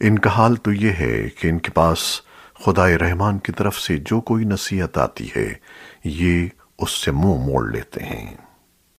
ان کا حال تو یہ ہے کہ ان کے پاس خدائے رحمان کی طرف سے جو کوئی نصیحت آتی ہے، یہ اس سے منہ موڑ لیتے ہیں۔